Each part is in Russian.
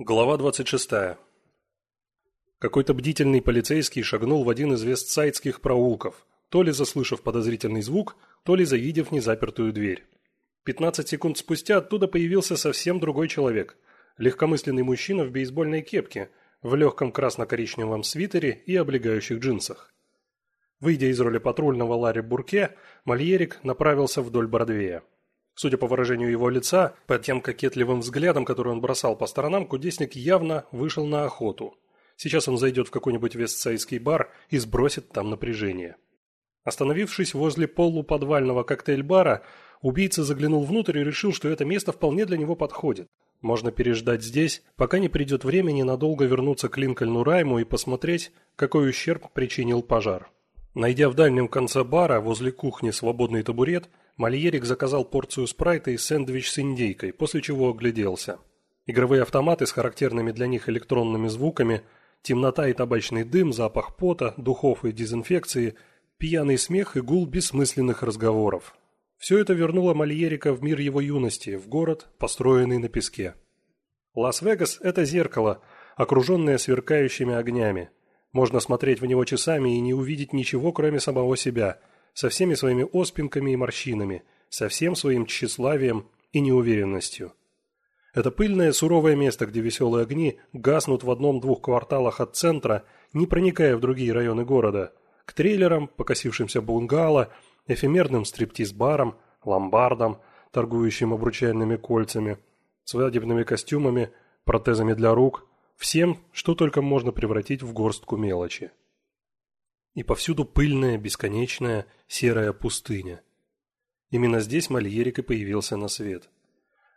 Глава 26. Какой-то бдительный полицейский шагнул в один из вестсайдских проулков, то ли заслышав подозрительный звук, то ли завидев незапертую дверь. 15 секунд спустя оттуда появился совсем другой человек. Легкомысленный мужчина в бейсбольной кепке, в легком красно-коричневом свитере и облегающих джинсах. Выйдя из роли патрульного Ларри Бурке, Мальерик направился вдоль Бродвея. Судя по выражению его лица, под тем кокетливым взглядом, который он бросал по сторонам, кудесник явно вышел на охоту. Сейчас он зайдет в какой-нибудь вестсайдский бар и сбросит там напряжение. Остановившись возле полуподвального коктейль-бара, убийца заглянул внутрь и решил, что это место вполне для него подходит. Можно переждать здесь, пока не придет время ненадолго вернуться к Линкольну Райму и посмотреть, какой ущерб причинил пожар. Найдя в дальнем конце бара, возле кухни, свободный табурет, Мальерик заказал порцию спрайта и сэндвич с индейкой, после чего огляделся. Игровые автоматы с характерными для них электронными звуками, темнота и табачный дым, запах пота, духов и дезинфекции, пьяный смех и гул бессмысленных разговоров. Все это вернуло Мальерика в мир его юности, в город, построенный на песке. Лас-Вегас – это зеркало, окруженное сверкающими огнями. Можно смотреть в него часами и не увидеть ничего, кроме самого себя – со всеми своими оспинками и морщинами, со всем своим тщеславием и неуверенностью. Это пыльное суровое место, где веселые огни гаснут в одном-двух кварталах от центра, не проникая в другие районы города, к трейлерам, покосившимся бунгало, эфемерным стриптиз-барам, ломбардам, торгующим обручальными кольцами, свадебными костюмами, протезами для рук, всем, что только можно превратить в горстку мелочи и повсюду пыльная, бесконечная, серая пустыня. Именно здесь Мальерик и появился на свет.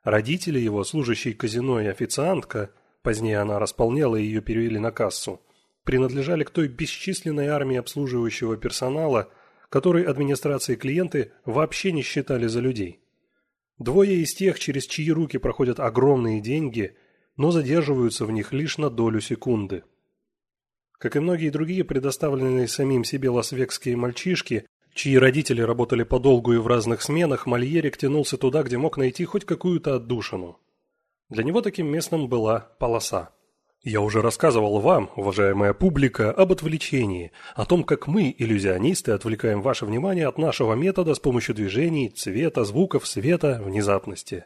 Родители его, служащие казино и официантка, позднее она располнела и ее перевели на кассу, принадлежали к той бесчисленной армии обслуживающего персонала, который администрации клиенты вообще не считали за людей. Двое из тех, через чьи руки проходят огромные деньги, но задерживаются в них лишь на долю секунды. Как и многие другие предоставленные самим себе ласвекские мальчишки, чьи родители работали подолгу и в разных сменах, Мальерик тянулся туда, где мог найти хоть какую-то отдушину. Для него таким местом была полоса. Я уже рассказывал вам, уважаемая публика, об отвлечении, о том, как мы, иллюзионисты, отвлекаем ваше внимание от нашего метода с помощью движений, цвета, звуков, света, внезапности.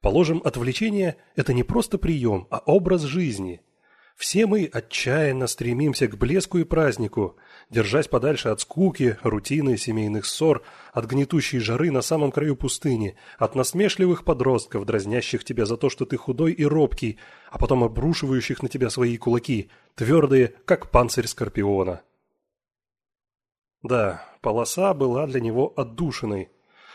Положим, отвлечение – это не просто прием, а образ жизни – все мы отчаянно стремимся к блеску и празднику, держась подальше от скуки, рутины, семейных ссор, от гнетущей жары на самом краю пустыни, от насмешливых подростков, дразнящих тебя за то, что ты худой и робкий, а потом обрушивающих на тебя свои кулаки, твердые, как панцирь скорпиона. Да, полоса была для него отдушиной,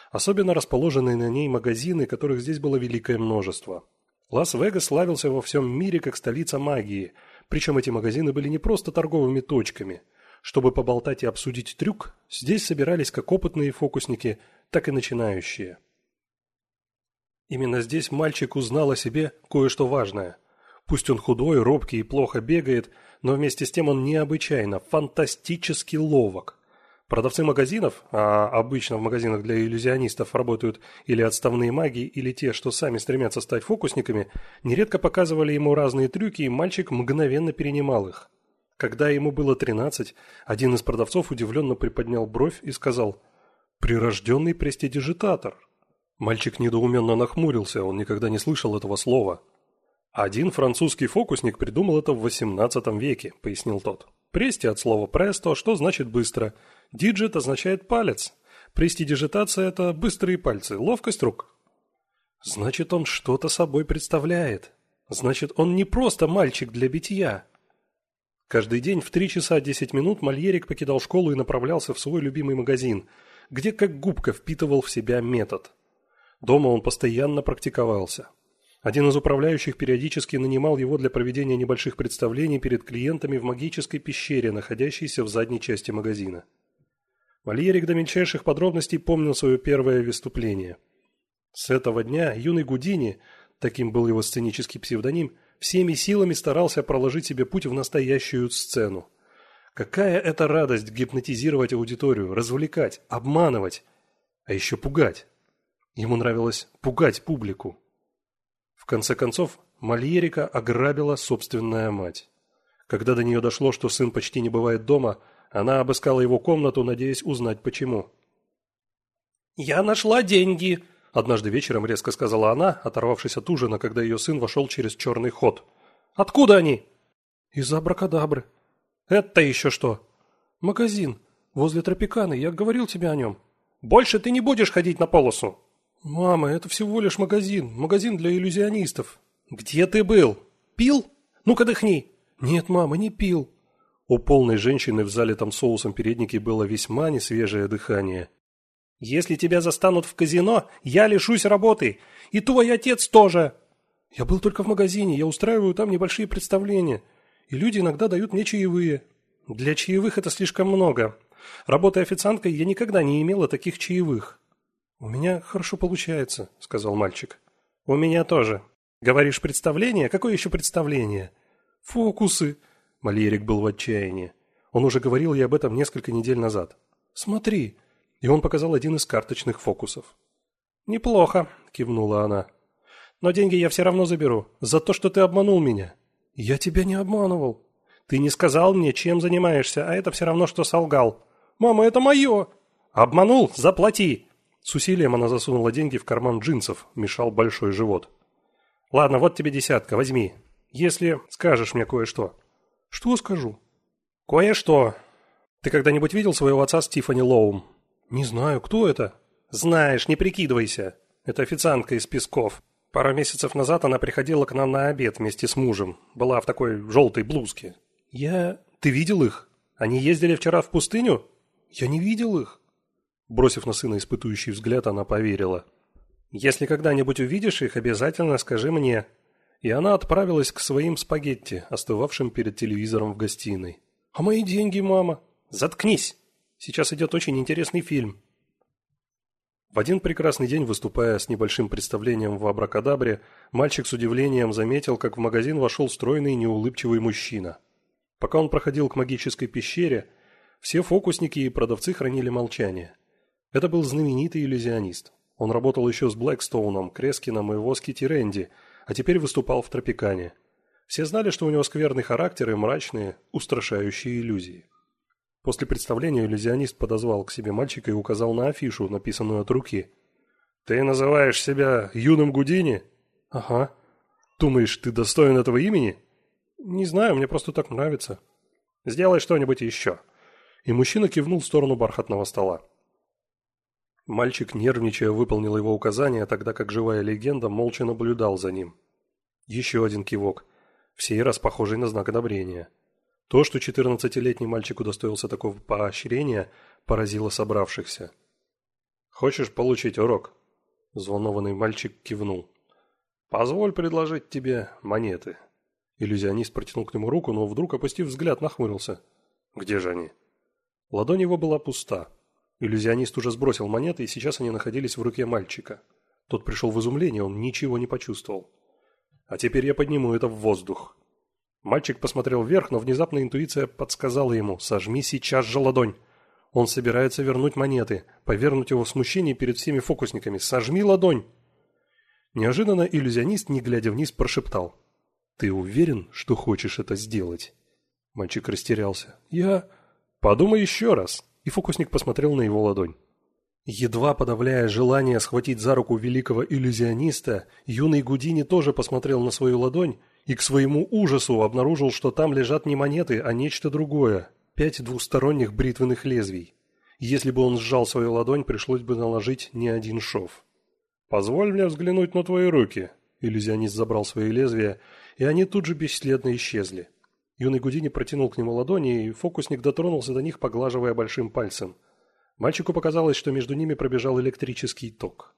особенно расположенные на ней магазины, которых здесь было великое множество. Лас-Вегас славился во всем мире как столица магии, причем эти магазины были не просто торговыми точками. Чтобы поболтать и обсудить трюк, здесь собирались как опытные фокусники, так и начинающие. Именно здесь мальчик узнал о себе кое-что важное. Пусть он худой, робкий и плохо бегает, но вместе с тем он необычайно, фантастически ловок. Продавцы магазинов, а обычно в магазинах для иллюзионистов работают или отставные маги, или те, что сами стремятся стать фокусниками, нередко показывали ему разные трюки, и мальчик мгновенно перенимал их. Когда ему было 13, один из продавцов удивленно приподнял бровь и сказал «Прирожденный престидижитатор». Мальчик недоуменно нахмурился, он никогда не слышал этого слова. «Один французский фокусник придумал это в XVIII веке», — пояснил тот. «Прести от слова «престо», что значит «быстро», Диджит означает палец. Престидижитация – это быстрые пальцы, ловкость рук. Значит, он что-то собой представляет. Значит, он не просто мальчик для битья. Каждый день в 3 часа 10 минут Мальерик покидал школу и направлялся в свой любимый магазин, где как губка впитывал в себя метод. Дома он постоянно практиковался. Один из управляющих периодически нанимал его для проведения небольших представлений перед клиентами в магической пещере, находящейся в задней части магазина. Вальерик до мельчайших подробностей помнил свое первое выступление. С этого дня юный Гудини, таким был его сценический псевдоним, всеми силами старался проложить себе путь в настоящую сцену. Какая это радость гипнотизировать аудиторию, развлекать, обманывать, а еще пугать. Ему нравилось пугать публику. В конце концов, Мальерика ограбила собственная мать. Когда до нее дошло, что сын почти не бывает дома, она обыскала его комнату, надеясь узнать почему. «Я нашла деньги!» – однажды вечером резко сказала она, оторвавшись от ужина, когда ее сын вошел через черный ход. «Откуда они?» «Из абракадабры». «Это еще что?» «Магазин. Возле Тропиканы. Я говорил тебе о нем». «Больше ты не будешь ходить на полосу». «Мама, это всего лишь магазин. Магазин для иллюзионистов». «Где ты был? Пил? Ну-ка дыхни». «Нет, мама, не пил». У полной женщины в залитом соусом переднике было весьма несвежее дыхание. Если тебя застанут в казино, я лишусь работы. И твой отец тоже. Я был только в магазине, я устраиваю там небольшие представления. И люди иногда дают мне чаевые. Для чаевых это слишком много. Работая официанткой, я никогда не имела таких чаевых. У меня хорошо получается, сказал мальчик. У меня тоже. Говоришь, представление? Какое еще представление? Фокусы. Мальерик был в отчаянии. Он уже говорил ей об этом несколько недель назад. Смотри, и он показал один из карточных фокусов. «Неплохо», – кивнула она. «Но деньги я все равно заберу. За то, что ты обманул меня». «Я тебя не обманывал». «Ты не сказал мне, чем занимаешься, а это все равно, что солгал». «Мама, это мое!» «Обманул? Заплати!» С усилием она засунула деньги в карман джинсов, мешал большой живот. «Ладно, вот тебе десятка, возьми. Если скажешь мне кое-что». «Что скажу?» «Кое-что. Ты когда-нибудь видел своего отца Стифани Лоум?» «Не знаю, кто это?» «Знаешь, не прикидывайся. Это официантка из Песков. Пару месяцев назад она приходила к нам на обед вместе с мужем. Была в такой желтой блузке». «Я... Ты видел их? Они ездили вчера в пустыню?» «Я не видел их». Бросив на сына испытующий взгляд, она поверила. «Если когда-нибудь увидишь их, обязательно скажи мне». И она отправилась к своим спагетти, остывавшим перед телевизором в гостиной. «А мои деньги, мама?» «Заткнись!» Сейчас идет очень интересный фильм. В один прекрасный день, выступая с небольшим представлением в Абракадабре, мальчик с удивлением заметил, как в магазин вошел стройный неулыбчивый мужчина. Пока он проходил к магической пещере, все фокусники и продавцы хранили молчание. Это был знаменитый иллюзионист. Он работал еще с Блэкстоуном, Крескином и Воски Тиренди, а теперь выступал в Тропикане. Все знали, что у него скверный характер и мрачные, устрашающие иллюзии. После представления иллюзионист подозвал к себе мальчика и указал на афишу, написанную от руки. «Ты называешь себя юным Гудини?» «Ага». «Думаешь, ты достоин этого имени?» «Не знаю, мне просто так нравится». «Сделай что-нибудь еще». И мужчина кивнул в сторону бархатного стола. Мальчик, нервничая, выполнил его указание, тогда как живая легенда молча наблюдал за ним. Еще один кивок, в сей раз похожий на знак одобрения. То, что 14-летний мальчик удостоился такого поощрения, поразило собравшихся. «Хочешь получить урок?» Взволнованный мальчик кивнул. «Позволь предложить тебе монеты». Иллюзионист протянул к нему руку, но вдруг, опустив взгляд, нахмурился. «Где же они?» Ладонь его была пуста. Иллюзионист уже сбросил монеты, и сейчас они находились в руке мальчика. Тот пришел в изумление, он ничего не почувствовал. «А теперь я подниму это в воздух», Мальчик посмотрел вверх, но внезапно интуиция подсказала ему «Сожми сейчас же ладонь». Он собирается вернуть монеты, повернуть его в смущение перед всеми фокусниками. «Сожми ладонь!» Неожиданно иллюзионист, не глядя вниз, прошептал. «Ты уверен, что хочешь это сделать?» Мальчик растерялся. «Я...» «Подумай еще раз!» И фокусник посмотрел на его ладонь. Едва подавляя желание схватить за руку великого иллюзиониста, юный Гудини тоже посмотрел на свою ладонь и к своему ужасу обнаружил, что там лежат не монеты, а нечто другое – пять двусторонних бритвенных лезвий. Если бы он сжал свою ладонь, пришлось бы наложить не один шов. «Позволь мне взглянуть на твои руки», – иллюзионист забрал свои лезвия, и они тут же бесследно исчезли. Юный Гудини протянул к нему ладони, и фокусник дотронулся до них, поглаживая большим пальцем. Мальчику показалось, что между ними пробежал электрический ток.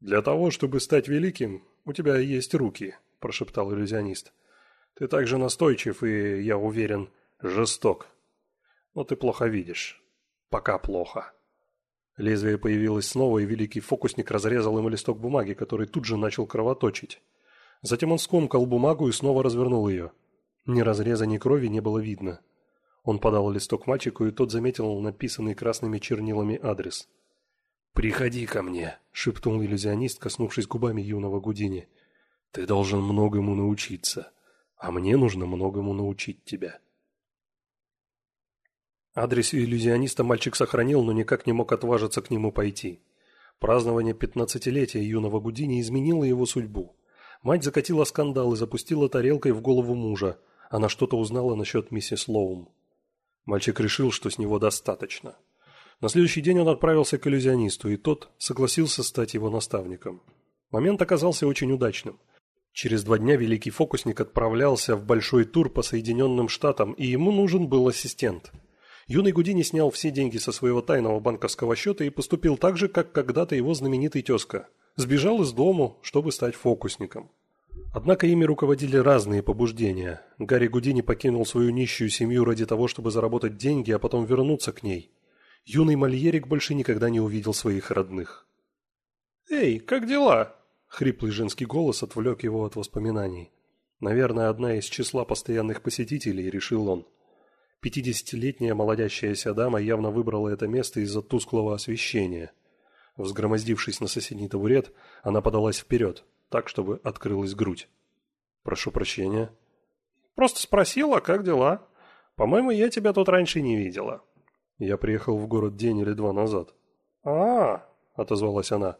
«Для того, чтобы стать великим, у тебя есть руки», прошептал иллюзионист. «Ты так же настойчив и, я уверен, жесток. Но ты плохо видишь. Пока плохо». Лезвие появилось снова, и великий фокусник разрезал ему листок бумаги, который тут же начал кровоточить. Затем он скомкал бумагу и снова развернул ее. Ни разреза, ни крови не было видно. Он подал листок мальчику, и тот заметил написанный красными чернилами адрес. «Приходи ко мне», — шепнул иллюзионист, коснувшись губами юного Гудини. Ты должен многому научиться, а мне нужно многому научить тебя. Адрес иллюзиониста мальчик сохранил, но никак не мог отважиться к нему пойти. Празднование пятнадцатилетия юного Гудини изменило его судьбу. Мать закатила скандал и запустила тарелкой в голову мужа. Она что-то узнала насчет миссис Лоум. Мальчик решил, что с него достаточно. На следующий день он отправился к иллюзионисту, и тот согласился стать его наставником. Момент оказался очень удачным. Через два дня великий фокусник отправлялся в большой тур по Соединенным Штатам, и ему нужен был ассистент. Юный Гудини снял все деньги со своего тайного банковского счета и поступил так же, как когда-то его знаменитый тезка. Сбежал из дому, чтобы стать фокусником. Однако ими руководили разные побуждения. Гарри Гудини покинул свою нищую семью ради того, чтобы заработать деньги, а потом вернуться к ней. Юный Мальерик больше никогда не увидел своих родных. «Эй, как дела?» Хриплый женский голос отвлек его от воспоминаний. Наверное, одна из числа постоянных посетителей, решил он. Пятидесятилетняя молодящаяся дама явно выбрала это место из-за тусклого освещения. Взгромоздившись на соседний табурет, она подалась вперед, так, чтобы открылась грудь. «Прошу прощения». «Просто спросила, как дела? По-моему, я тебя тут раньше не видела». «Я приехал в город день или два назад». «А-а-а», отозвалась она.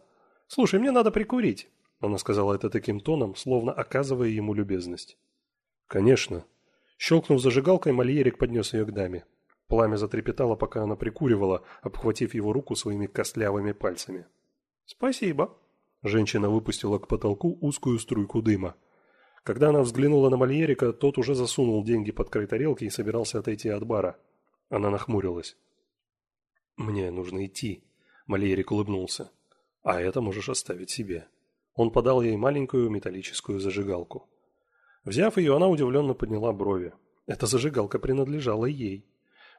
«Слушай, мне надо прикурить». Она сказала это таким тоном, словно оказывая ему любезность. «Конечно». Щелкнув зажигалкой, Мальерик поднес ее к даме. Пламя затрепетало, пока она прикуривала, обхватив его руку своими костлявыми пальцами. «Спасибо», Женщина выпустила к потолку узкую струйку дыма. Когда она взглянула на Мальерика, тот уже засунул деньги под край тарелки и собирался отойти от бара. Она нахмурилась. «Мне нужно идти», — Мальерик улыбнулся. «А это можешь оставить себе». Он подал ей маленькую металлическую зажигалку. Взяв ее, она удивленно подняла брови. Эта зажигалка принадлежала ей.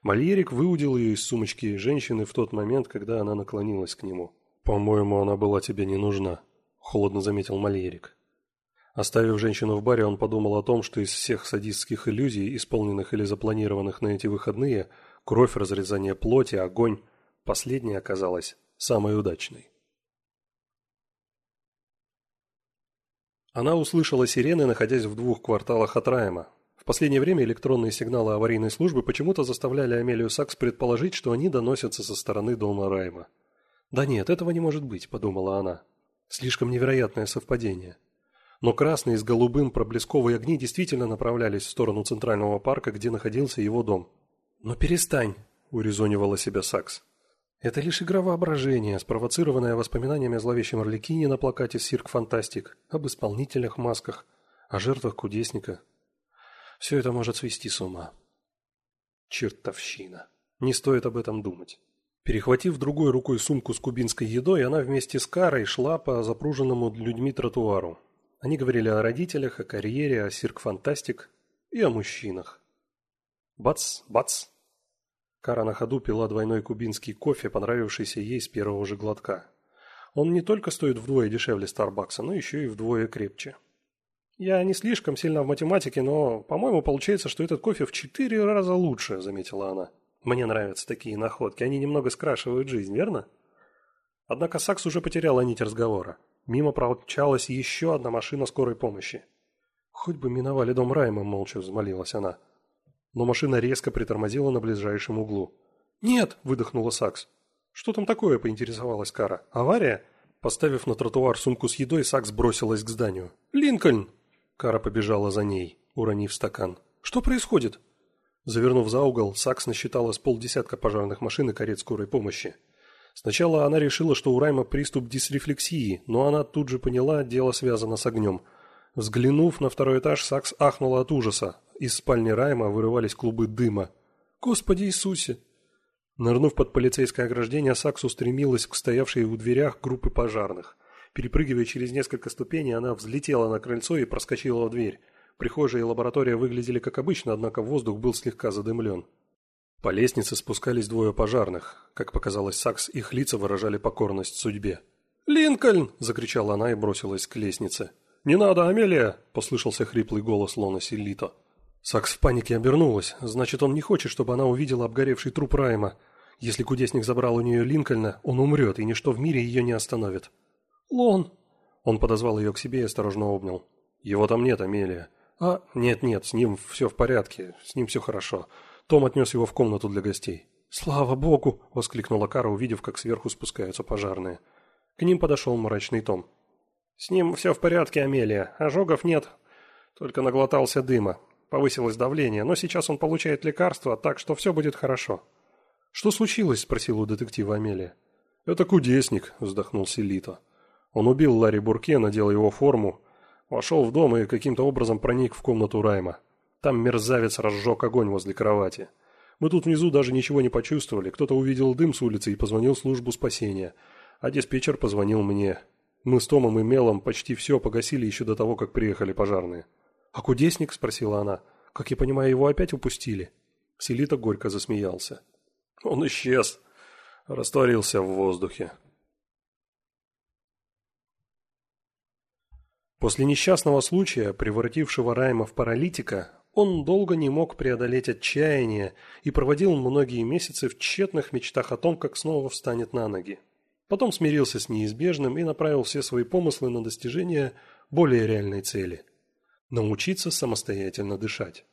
Мальерик выудил ее из сумочки женщины в тот момент, когда она наклонилась к нему. «По-моему, она была тебе не нужна», – холодно заметил Мальерик. Оставив женщину в баре, он подумал о том, что из всех садистских иллюзий, исполненных или запланированных на эти выходные, кровь, разрезание плоти, огонь, последняя оказалась самой удачной. Она услышала сирены, находясь в двух кварталах от Райма. В последнее время электронные сигналы аварийной службы почему-то заставляли Амелию Сакс предположить, что они доносятся со стороны дома Райма. «Да нет, этого не может быть», – подумала она. «Слишком невероятное совпадение». Но красные с голубым проблесковые огни действительно направлялись в сторону Центрального парка, где находился его дом. «Но перестань», – урезонивала себя Сакс. «Это лишь игра воображения, спровоцированная воспоминаниями о зловещем Орликине на плакате «Сирк Фантастик», об исполнителях масках, о жертвах кудесника. Все это может свести с ума. Чертовщина. Не стоит об этом думать. Перехватив другой рукой сумку с кубинской едой, она вместе с Карой шла по запруженному людьми тротуару. Они говорили о родителях, о карьере, о сирк-фантастик и о мужчинах. Бац, бац. Кара на ходу пила двойной кубинский кофе, понравившийся ей с первого же глотка. Он не только стоит вдвое дешевле Старбакса, но еще и вдвое крепче. «Я не слишком сильно в математике, но, по-моему, получается, что этот кофе в четыре раза лучше», – заметила она. Мне нравятся такие находки, они немного скрашивают жизнь, верно? Однако Сакс уже потеряла нить разговора. Мимо промчалась еще одна машина скорой помощи. «Хоть бы миновали дом Райма», – молча взмолилась она. Но машина резко притормозила на ближайшем углу. «Нет!» – выдохнула Сакс. «Что там такое?» – поинтересовалась Кара. «Авария?» Поставив на тротуар сумку с едой, Сакс бросилась к зданию. «Линкольн!» Кара побежала за ней, уронив стакан. «Что происходит?» Завернув за угол, Сакс насчитала с полдесятка пожарных машин и карет скорой помощи. Сначала она решила, что у Райма приступ дисрефлексии, но она тут же поняла, дело связано с огнем. Взглянув на второй этаж, Сакс ахнула от ужаса. Из спальни Райма вырывались клубы дыма. «Господи Иисусе!» Нырнув под полицейское ограждение, Сакс устремилась к стоявшей у дверях группы пожарных. Перепрыгивая через несколько ступеней, она взлетела на крыльцо и проскочила в дверь. Прихожая и лаборатория выглядели как обычно, однако воздух был слегка задымлен. По лестнице спускались двое пожарных. Как показалось Сакс, их лица выражали покорность судьбе. «Линкольн!» – закричала она и бросилась к лестнице. «Не надо, Амелия!» – послышался хриплый голос Лона Силлито. Сакс в панике обернулась. Значит, он не хочет, чтобы она увидела обгоревший труп Райма. Если кудесник забрал у нее Линкольна, он умрет, и ничто в мире ее не остановит. «Лон!» Он подозвал ее к себе и осторожно обнял. Его там нет, Амелия. А, нет-нет, с ним все в порядке, с ним все хорошо. Том отнес его в комнату для гостей. «Слава богу!» – воскликнула Кара, увидев, как сверху спускаются пожарные. К ним подошел мрачный Том. «С ним все в порядке, Амелия. Ожогов нет. Только наглотался дыма. Повысилось давление, но сейчас он получает лекарства, так что все будет хорошо». «Что случилось?» – спросила у детектива Амелия. «Это кудесник», – вздохнул Селито. Он убил Ларри Бурке, надел его форму, вошел в дом и каким-то образом проник в комнату Райма. Там мерзавец разжег огонь возле кровати. Мы тут внизу даже ничего не почувствовали. Кто-то увидел дым с улицы и позвонил в службу спасения. А диспетчер позвонил мне. Мы с Томом и Мелом почти все погасили еще до того, как приехали пожарные. «А кудесник?» – спросила она. «Как я понимаю, его опять упустили?» Селита горько засмеялся. «Он исчез. Растворился в воздухе». После несчастного случая, превратившего Райма в паралитика, он долго не мог преодолеть отчаяние и проводил многие месяцы в тщетных мечтах о том, как снова встанет на ноги. Потом смирился с неизбежным и направил все свои помыслы на достижение более реальной цели – научиться самостоятельно дышать.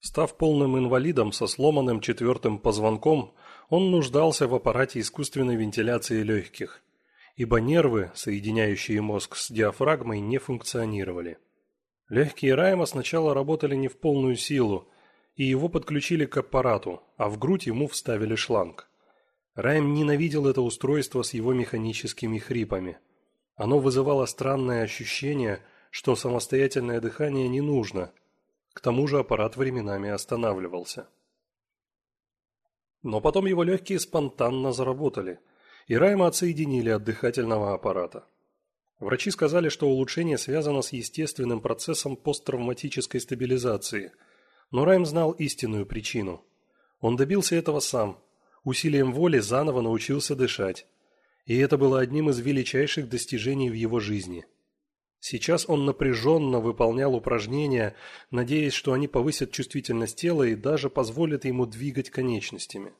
Став полным инвалидом со сломанным четвертым позвонком, он нуждался в аппарате искусственной вентиляции легких, ибо нервы, соединяющие мозг с диафрагмой, не функционировали. Легкие Райма сначала работали не в полную силу, и его подключили к аппарату, а в грудь ему вставили шланг. Райм ненавидел это устройство с его механическими хрипами. Оно вызывало странное ощущение, что самостоятельное дыхание не нужно. К тому же аппарат временами останавливался. Но потом его легкие спонтанно заработали, и Райма отсоединили от дыхательного аппарата. Врачи сказали, что улучшение связано с естественным процессом посттравматической стабилизации. Но Райм знал истинную причину. Он добился этого сам. Усилием воли заново научился дышать. И это было одним из величайших достижений в его жизни. Сейчас он напряженно выполнял упражнения, надеясь, что они повысят чувствительность тела и даже позволят ему двигать конечностями.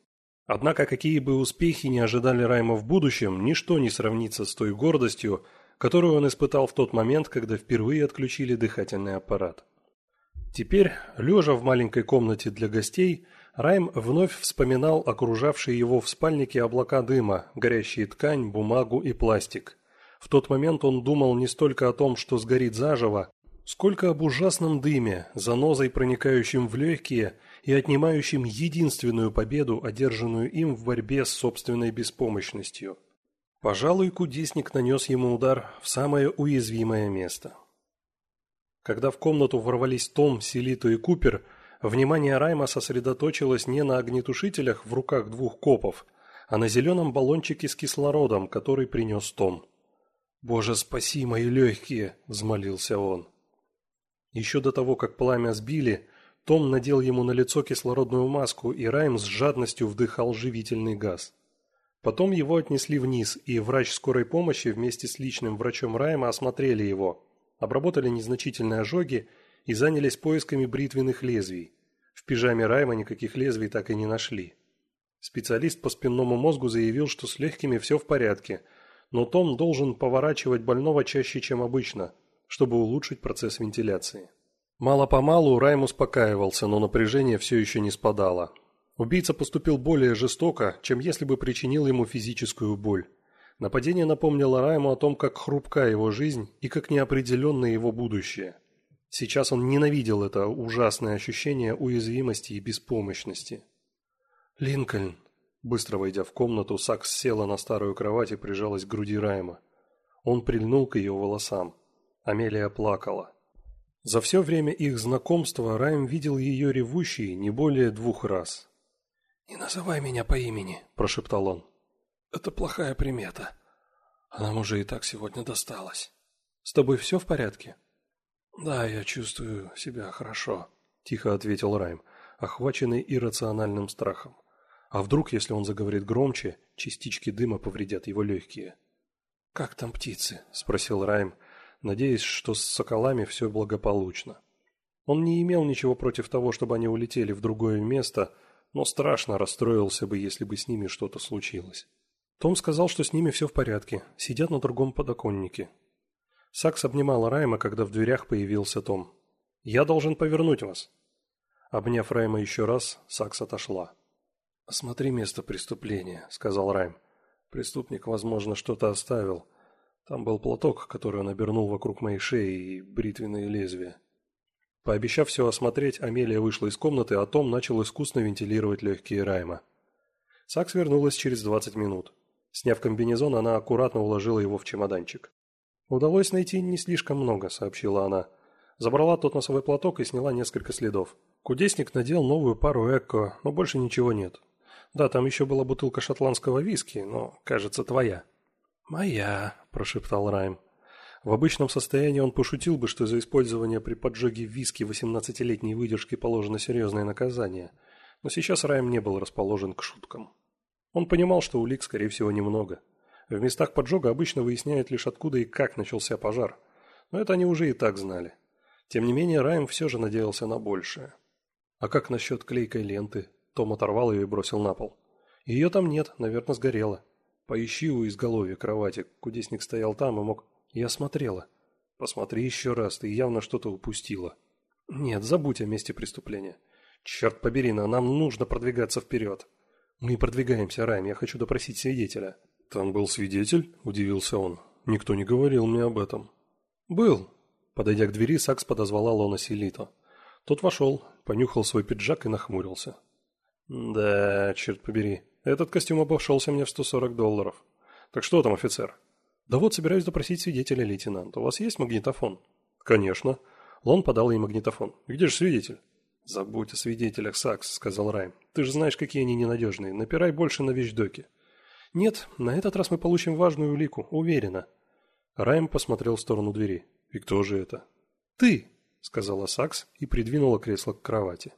Однако, какие бы успехи ни ожидали Райма в будущем, ничто не сравнится с той гордостью, которую он испытал в тот момент, когда впервые отключили дыхательный аппарат. Теперь, лежа в маленькой комнате для гостей, Райм вновь вспоминал окружавшие его в спальнике облака дыма, горящие ткань, бумагу и пластик. В тот момент он думал не столько о том, что сгорит заживо, сколько об ужасном дыме, занозой проникающем в легкие и отнимающем единственную победу, одержанную им в борьбе с собственной беспомощностью. Пожалуй, кудесник нанес ему удар в самое уязвимое место. Когда в комнату ворвались Том, Селиту и Купер, внимание Райма сосредоточилось не на огнетушителях в руках двух копов, а на зеленом баллончике с кислородом, который принес Том. «Боже, спаси мои легкие!» – взмолился он. Еще до того, как пламя сбили, том надел ему на лицо кислородную маску, и Райм с жадностью вдыхал живительный газ. Потом его отнесли вниз, и врач скорой помощи вместе с личным врачом Райма осмотрели его, обработали незначительные ожоги и занялись поисками бритвенных лезвий. В пижаме Райма никаких лезвий так и не нашли. Специалист по спинному мозгу заявил, что с легкими все в порядке, но Том должен поворачивать больного чаще, чем обычно, чтобы улучшить процесс вентиляции. Мало-помалу Райм успокаивался, но напряжение все еще не спадало. Убийца поступил более жестоко, чем если бы причинил ему физическую боль. Нападение напомнило Райму о том, как хрупка его жизнь и как неопределенно его будущее. Сейчас он ненавидел это ужасное ощущение уязвимости и беспомощности. «Линкольн!» Быстро войдя в комнату, Сакс села на старую кровать и прижалась к груди Райма. Он прильнул к ее волосам. Амелия плакала. За все время их знакомства Райм видел ее ревущей не более двух раз. «Не называй меня по имени», – прошептал он. «Это плохая примета. А нам уже и так сегодня досталось. С тобой все в порядке?» «Да, я чувствую себя хорошо», – тихо ответил Райм, охваченный иррациональным страхом. А вдруг, если он заговорит громче, частички дыма повредят его легкие? «Как там птицы?» – спросил Райм, надеясь, что с соколами все благополучно. Он не имел ничего против того, чтобы они улетели в другое место – но страшно расстроился бы, если бы с ними что-то случилось. Том сказал, что с ними все в порядке, сидят на другом подоконнике. Сакс обнимала Райма, когда в дверях появился Том. «Я должен повернуть вас». Обняв Райма еще раз, Сакс отошла. «Осмотри место преступления», — сказал Райм. «Преступник, возможно, что-то оставил. Там был платок, который он обернул вокруг моей шеи, и бритвенные лезвия». Пообещав все осмотреть, Амелия вышла из комнаты, а Том начал искусно вентилировать легкие Райма. Сакс вернулась через 20 минут. Сняв комбинезон, она аккуратно уложила его в чемоданчик. «Удалось найти не слишком много», — сообщила она. Забрала тот носовой платок и сняла несколько следов. Кудесник надел новую пару эко, но больше ничего нет. Да, там еще была бутылка шотландского виски, но, кажется, твоя. «Моя», – прошептал Райм. В обычном состоянии он пошутил бы, что за использование при поджоге виски 18-летней выдержки положено серьезное наказание. Но сейчас Райм не был расположен к шуткам. Он понимал, что улик, скорее всего, немного. В местах поджога обычно выясняют лишь откуда и как начался пожар. Но это они уже и так знали. Тем не менее, Райм все же надеялся на большее. А как насчет клейкой ленты? Том оторвал ее и бросил на пол. Ее там нет, наверное, сгорела. Поищи у изголовья кровати. Кудесник стоял там и мог... Я смотрела. Посмотри еще раз, ты явно что-то упустила. Нет, забудь о месте преступления. Черт побери, но нам нужно продвигаться вперед. Мы продвигаемся, Райм, я хочу допросить свидетеля. Там был свидетель? Удивился он. Никто не говорил мне об этом. Был. Подойдя к двери, Сакс подозвала Лона Селито. Тот вошел, понюхал свой пиджак и нахмурился. «Да, черт побери, этот костюм обошелся мне в 140 долларов. Так что там, офицер?» «Да вот, собираюсь допросить свидетеля, лейтенант. У вас есть магнитофон?» «Конечно». Лон подал ей магнитофон. «Где же свидетель?» «Забудь о свидетелях, Сакс», — сказал Райм. «Ты же знаешь, какие они ненадежные. Напирай больше на вещдоки». «Нет, на этот раз мы получим важную улику, уверена». Райм посмотрел в сторону двери. «И кто же это?» «Ты», — сказала Сакс и придвинула кресло к кровати.